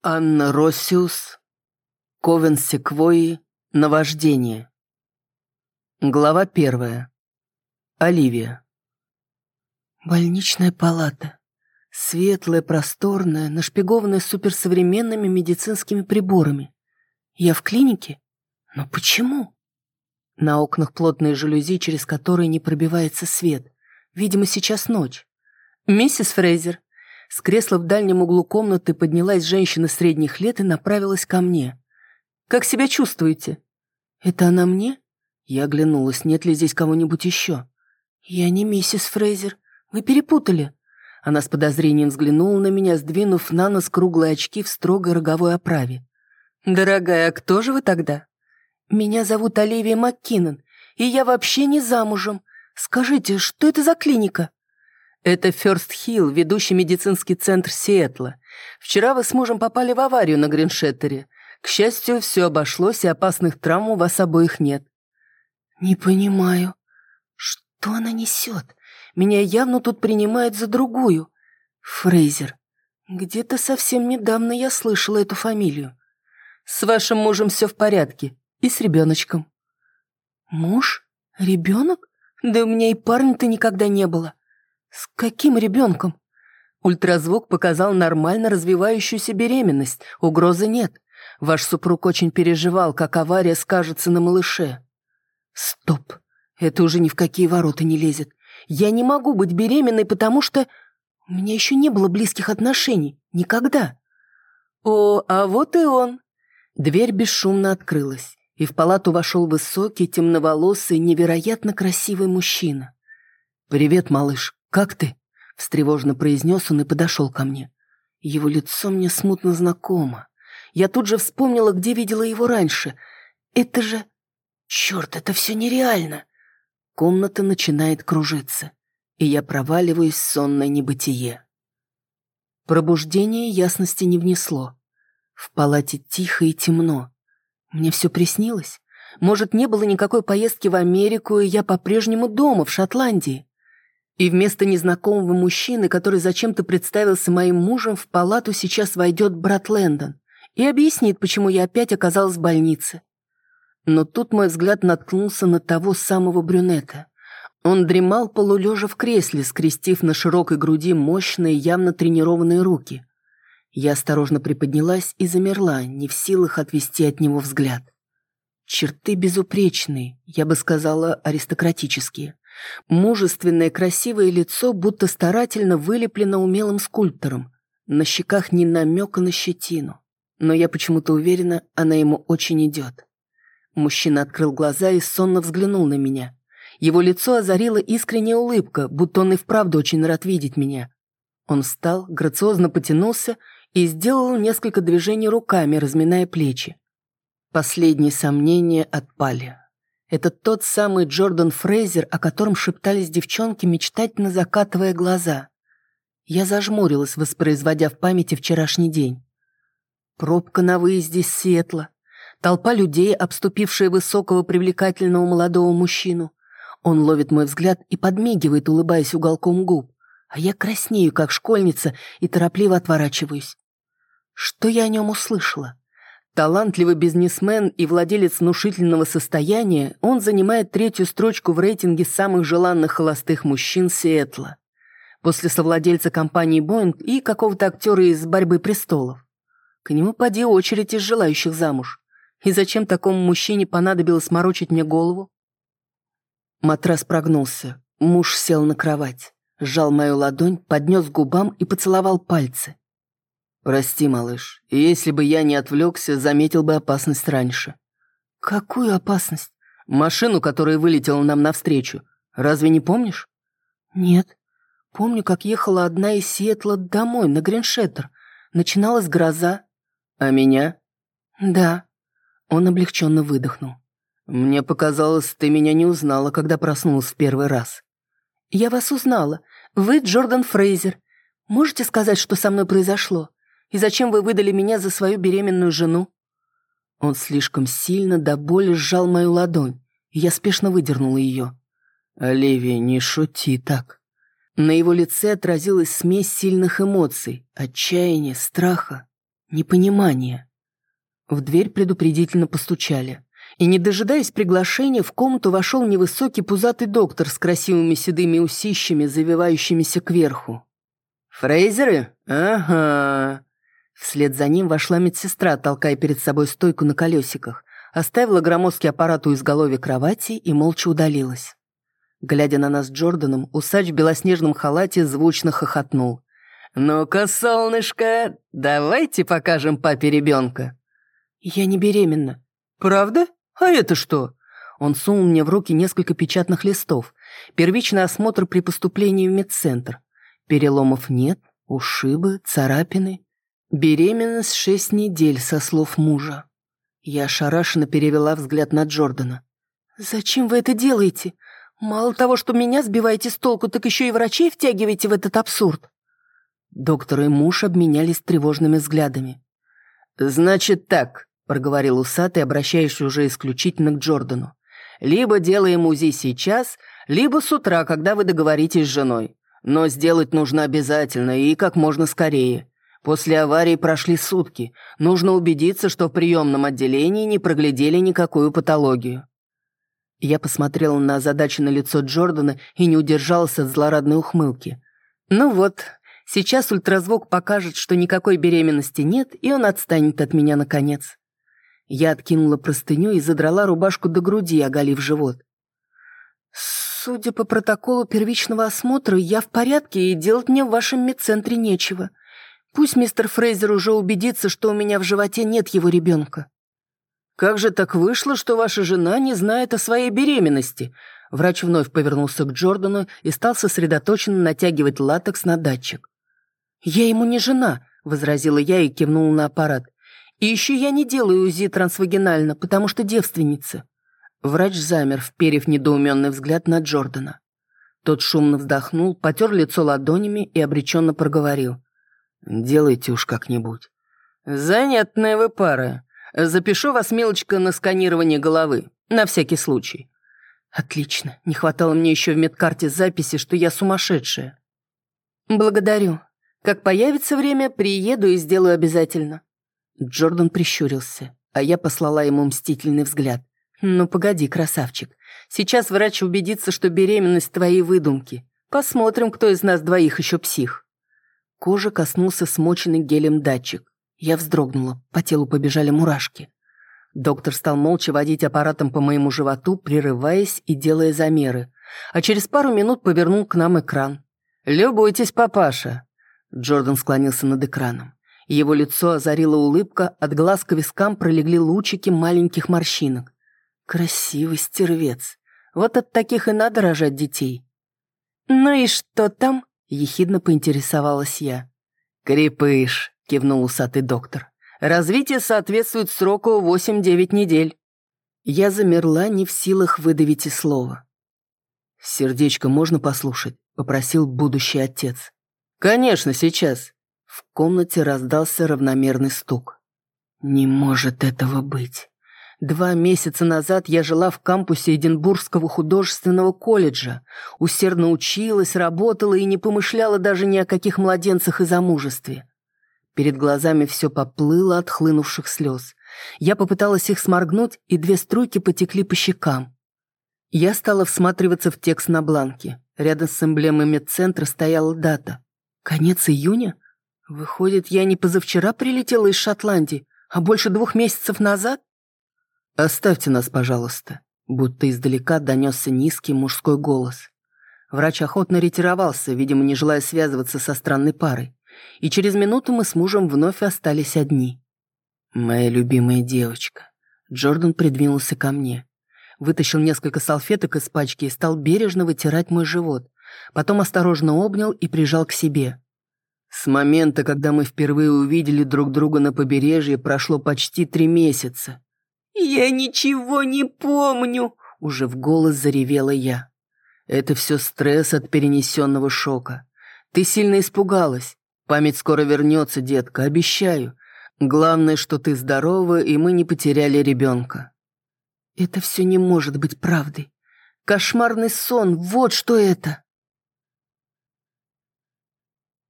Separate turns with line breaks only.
Анна Россиус, Ковен Секвойи, Наваждение. Глава первая. Оливия. Больничная палата. Светлая, просторная, нашпигованная суперсовременными медицинскими приборами. Я в клинике? Но почему? На окнах плотные жалюзи, через которые не пробивается свет. Видимо, сейчас ночь. «Миссис Фрейзер», с кресла в дальнем углу комнаты поднялась женщина средних лет и направилась ко мне. «Как себя чувствуете?» «Это она мне?» Я оглянулась, нет ли здесь кого-нибудь еще. «Я не миссис Фрейзер. Вы перепутали». Она с подозрением взглянула на меня, сдвинув на нос круглые очки в строгой роговой оправе. «Дорогая, а кто же вы тогда?» «Меня зовут Оливия МакКиннон, и я вообще не замужем. Скажите, что это за клиника?» Это Ферст Хилл, ведущий медицинский центр Сиэтла. Вчера вы с мужем попали в аварию на Гриншеттере. К счастью, все обошлось, и опасных травм у вас обоих нет». «Не понимаю. Что она несет? Меня явно тут принимают за другую. Фрейзер. Где-то совсем недавно я слышала эту фамилию. С вашим мужем все в порядке. И с ребеночком». «Муж? Ребенок? Да у меня и парня-то никогда не было. «С каким ребенком?» Ультразвук показал нормально развивающуюся беременность, угрозы нет. Ваш супруг очень переживал, как авария скажется на малыше. Стоп, это уже ни в какие ворота не лезет. Я не могу быть беременной, потому что... У меня еще не было близких отношений. Никогда. О, а вот и он. Дверь бесшумно открылась, и в палату вошел высокий, темноволосый, невероятно красивый мужчина. «Привет, малыш. «Как ты?» — встревожно произнес он и подошел ко мне. Его лицо мне смутно знакомо. Я тут же вспомнила, где видела его раньше. Это же... Черт, это все нереально. Комната начинает кружиться, и я проваливаюсь в сонное небытие. Пробуждение ясности не внесло. В палате тихо и темно. Мне все приснилось. Может, не было никакой поездки в Америку, и я по-прежнему дома, в Шотландии. И вместо незнакомого мужчины, который зачем-то представился моим мужем, в палату сейчас войдет брат Лэндон и объяснит, почему я опять оказалась в больнице. Но тут мой взгляд наткнулся на того самого брюнета. Он дремал полулежа в кресле, скрестив на широкой груди мощные, явно тренированные руки. Я осторожно приподнялась и замерла, не в силах отвести от него взгляд. Черты безупречные, я бы сказала, аристократические. Мужественное красивое лицо будто старательно вылеплено умелым скульптором. На щеках ни намека на щетину. Но я почему-то уверена, она ему очень идет. Мужчина открыл глаза и сонно взглянул на меня. Его лицо озарила искренняя улыбка, будто он и вправду очень рад видеть меня. Он встал, грациозно потянулся и сделал несколько движений руками, разминая плечи. Последние сомнения отпали. Это тот самый Джордан Фрейзер, о котором шептались девчонки, мечтательно закатывая глаза. Я зажмурилась, воспроизводя в памяти вчерашний день. Пробка на выезде с Сиэтла. Толпа людей, обступившая высокого привлекательного молодого мужчину. Он ловит мой взгляд и подмигивает, улыбаясь уголком губ. А я краснею, как школьница, и торопливо отворачиваюсь. Что я о нем услышала? Талантливый бизнесмен и владелец внушительного состояния, он занимает третью строчку в рейтинге самых желанных холостых мужчин Сиэтла. После совладельца компании «Боинг» и какого-то актера из «Борьбы престолов». К нему поди очередь из желающих замуж. И зачем такому мужчине понадобилось морочить мне голову? Матрас прогнулся. Муж сел на кровать, сжал мою ладонь, поднес губам и поцеловал пальцы. «Прости, малыш, если бы я не отвлекся, заметил бы опасность раньше». «Какую опасность?» «Машину, которая вылетела нам навстречу. Разве не помнишь?» «Нет. Помню, как ехала одна из Сиэтла домой, на Гриншеттер. Начиналась гроза». «А меня?» «Да». Он облегченно выдохнул. «Мне показалось, ты меня не узнала, когда проснулась в первый раз». «Я вас узнала. Вы Джордан Фрейзер. Можете сказать, что со мной произошло? И зачем вы выдали меня за свою беременную жену?» Он слишком сильно до боли сжал мою ладонь, и я спешно выдернула ее. «Оливия, не шути так». На его лице отразилась смесь сильных эмоций, отчаяния, страха. непонимание. В дверь предупредительно постучали. И, не дожидаясь приглашения, в комнату вошел невысокий пузатый доктор с красивыми седыми усищами, завивающимися кверху. «Фрейзеры? Ага». Вслед за ним вошла медсестра, толкая перед собой стойку на колесиках, оставила громоздкий аппарат у изголовья кровати и молча удалилась. Глядя на нас Джорданом, усач в белоснежном халате звучно хохотнул. «Ну-ка, солнышко, давайте покажем папе ребенка». «Я не беременна». «Правда? А это что?» Он сунул мне в руки несколько печатных листов. Первичный осмотр при поступлении в медцентр. Переломов нет, ушибы, царапины. Беременность шесть недель, со слов мужа. Я ошарашенно перевела взгляд на Джордана. «Зачем вы это делаете? Мало того, что меня сбиваете с толку, так еще и врачей втягиваете в этот абсурд». Доктор и муж обменялись тревожными взглядами. «Значит так», — проговорил усатый, обращаясь уже исключительно к Джордану. «Либо делаем УЗИ сейчас, либо с утра, когда вы договоритесь с женой. Но сделать нужно обязательно и как можно скорее. После аварии прошли сутки. Нужно убедиться, что в приемном отделении не проглядели никакую патологию». Я посмотрела на озадаченное лицо Джордана и не удержалась от злорадной ухмылки. «Ну вот, Сейчас ультразвук покажет, что никакой беременности нет, и он отстанет от меня наконец. Я откинула простыню и задрала рубашку до груди, оголив живот. Судя по протоколу первичного осмотра, я в порядке, и делать мне в вашем медцентре нечего. Пусть мистер Фрейзер уже убедится, что у меня в животе нет его ребенка. Как же так вышло, что ваша жена не знает о своей беременности? Врач вновь повернулся к Джордану и стал сосредоточенно натягивать латекс на датчик. «Я ему не жена», — возразила я и кивнула на аппарат. «И еще я не делаю УЗИ трансвагинально, потому что девственница». Врач замер, вперев недоуменный взгляд на Джордана. Тот шумно вздохнул, потер лицо ладонями и обреченно проговорил. «Делайте уж как-нибудь». «Занятная вы пара. Запишу вас, мелочка, на сканирование головы. На всякий случай». «Отлично. Не хватало мне еще в медкарте записи, что я сумасшедшая». «Благодарю. Как появится время, приеду и сделаю обязательно». Джордан прищурился, а я послала ему мстительный взгляд. «Ну погоди, красавчик. Сейчас врач убедится, что беременность твоей выдумки. Посмотрим, кто из нас двоих еще псих». Кожа коснулся смоченный гелем датчик. Я вздрогнула, по телу побежали мурашки. Доктор стал молча водить аппаратом по моему животу, прерываясь и делая замеры. А через пару минут повернул к нам экран. «Любуйтесь, папаша. Джордан склонился над экраном. Его лицо озарила улыбка, от глаз к вискам пролегли лучики маленьких морщинок. Красивый стервец. Вот от таких и надо рожать детей. «Ну и что там?» — ехидно поинтересовалась я. «Крепыш», — кивнул усатый доктор. «Развитие соответствует сроку 8-9 недель». Я замерла, не в силах выдавить и слова. «Сердечко можно послушать?» — попросил будущий отец. «Конечно, сейчас». В комнате раздался равномерный стук. «Не может этого быть. Два месяца назад я жила в кампусе Эдинбургского художественного колледжа, усердно училась, работала и не помышляла даже ни о каких младенцах и замужестве. Перед глазами все поплыло от хлынувших слез. Я попыталась их сморгнуть, и две струйки потекли по щекам. Я стала всматриваться в текст на бланке. Рядом с эмблемой медцентра стояла дата Конец июня? Выходит, я не позавчера прилетела из Шотландии, а больше двух месяцев назад? Оставьте нас, пожалуйста. Будто издалека донесся низкий мужской голос. Врач охотно ретировался, видимо, не желая связываться со странной парой. И через минуту мы с мужем вновь остались одни. «Моя любимая девочка». Джордан придвинулся ко мне. Вытащил несколько салфеток из пачки и стал бережно вытирать мой живот, потом осторожно обнял и прижал к себе. С момента, когда мы впервые увидели друг друга на побережье, прошло почти три месяца. «Я ничего не помню», — уже в голос заревела я. Это все стресс от перенесенного шока. Ты сильно испугалась. Память скоро вернется, детка, обещаю. Главное, что ты здорова, и мы не потеряли ребенка. Это все не может быть правдой. Кошмарный сон, вот что это.